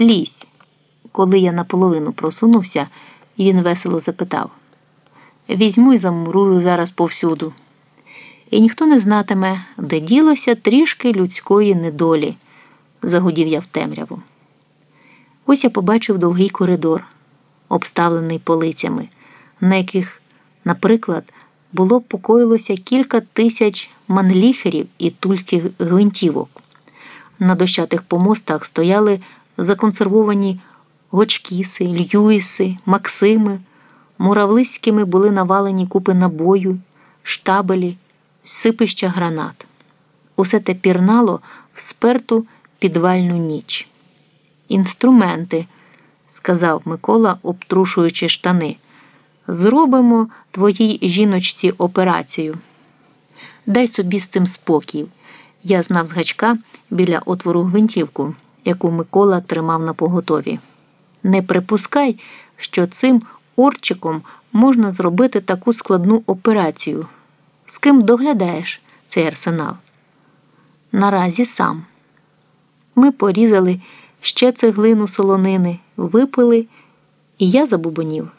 Лізь. Коли я наполовину просунувся, він весело запитав: Візьму й замурую зараз повсюду. І ніхто не знатиме, де ділося трішки людської недолі, загудів я в темряву. Ось я побачив довгий коридор, обставлений полицями, на яких, наприклад, було покоїлося кілька тисяч манліхерів і тульських гвинтівок. На дощатих помостах стояли законсервовані гочкіси, льюіси, максими, муравлиськими були навалені купи набою, штабелі, сипища гранат. Усе те пірнало в сперту підвальну ніч. Інструменти, сказав Микола, обтрушуючи штани. Зробимо твоїй жіночці операцію. Дай собі з цим спокій. Я знав з гачка біля отвору гвинтівку, яку Микола тримав на поготові. Не припускай, що цим орчиком можна зробити таку складну операцію. З ким доглядаєш цей арсенал? Наразі сам. Ми порізали ще цеглину солонини, випили, і я забубонів.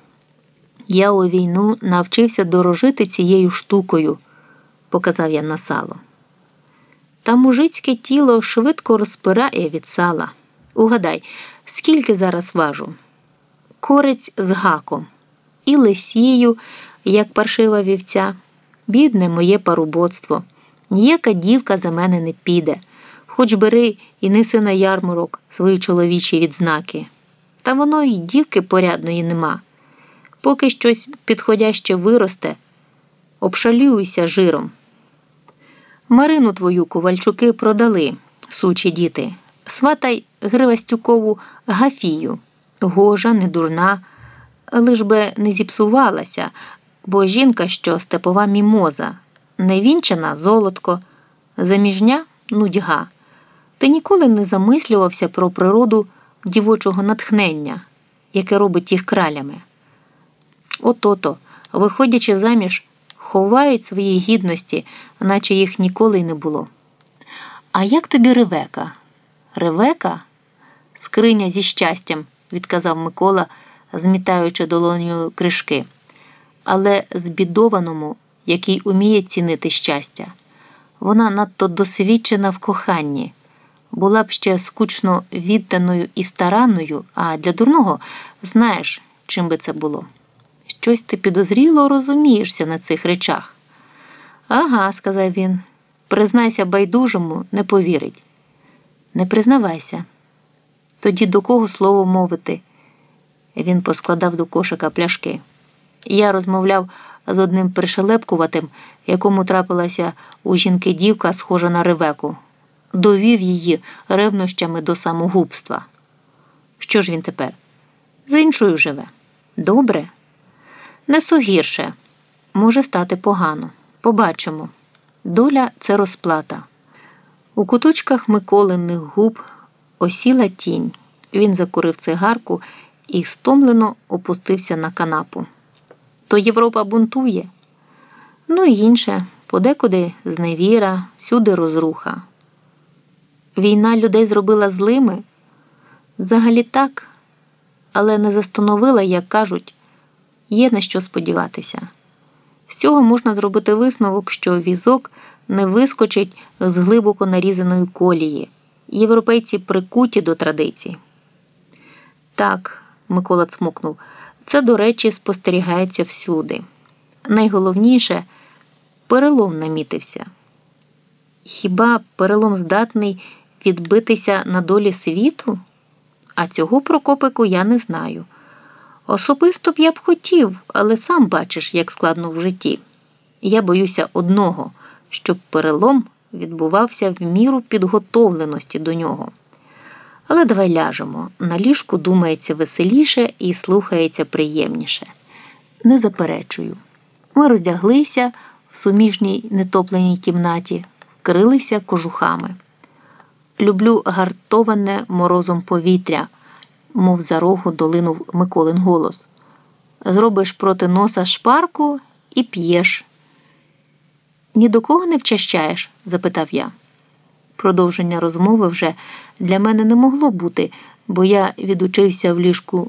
Я у війну навчився дорожити цією штукою, показав я на сало. Та мужицьке тіло швидко розпирає від сала. Угадай, скільки зараз важу? Корець з гаком і лисію, як паршива вівця, бідне моє парубоцтво. Ніяка дівка за мене не піде, хоч бери і неси на ярмарок свої чоловічі відзнаки. Та воно й дівки порядної нема. Поки щось підходяще виросте, обшалююся жиром. Марину твою ковальчуки продали, сучі діти. Сватай Гривастюкову Гафію. Гожа, не дурна, лиш би не зіпсувалася, бо жінка, що степова мімоза, невінчана золотко, заміжня нудьга. Ти ніколи не замислювався про природу дівочого натхнення, яке робить їх кралями. От-ото, виходячи заміж, ховають свої гідності, наче їх ніколи й не було. А як тобі Ревека? Ревека? Скриня зі щастям, відказав Микола, змітаючи долоню кришки, але збідованому, який уміє цінити щастя. Вона надто досвідчена в коханні, була б ще скучно відданою і старанною, а для дурного знаєш, чим би це було. Щось ти підозріло розумієшся на цих речах. Ага, сказав він, признайся байдужому, не повірить. Не признавайся. Тоді до кого слово мовити? Він поскладав до кошика пляшки. Я розмовляв з одним пришелепкуватим, якому трапилася у жінки дівка, схожа на ревеку, довів її ревнощами до самогубства. Що ж він тепер? З іншою живе. Добре? Не сугірше. Може стати погано. Побачимо. Доля це розплата. У куточках Миколиних губ осіла тінь. Він закурив цигарку і стомлено опустився на канапу. То Європа бунтує. Ну і інше, подекуди зневіра, всюди розруха. Війна людей зробила злими? Взагалі так, але не застановила, як кажуть, є на що сподіватися. З цього можна зробити висновок, що візок не вискочить з глибоко нарізаної колії. Європейці прикуті до традицій. Так, Микола цмокнув, це, до речі, спостерігається всюди. Найголовніше перелом намітився. Хіба перелом здатний відбитися на долі світу? А цього Прокопику я не знаю. Особисто б я б хотів, але сам бачиш, як складно в житті. Я боюся одного, щоб перелом відбувався в міру підготовленості до нього. Але давай ляжемо. На ліжку думається веселіше і слухається приємніше. Не заперечую. Ми роздяглися в суміжній нетопленій кімнаті, вкрилися кожухами. Люблю гартоване морозом повітря, мов за рогу долинув Миколин голос. Зробиш проти носа шпарку і п'єш. Ні до кого не вчащаєш? запитав я. Продовження розмови вже для мене не могло бути бо я відучився в ліжку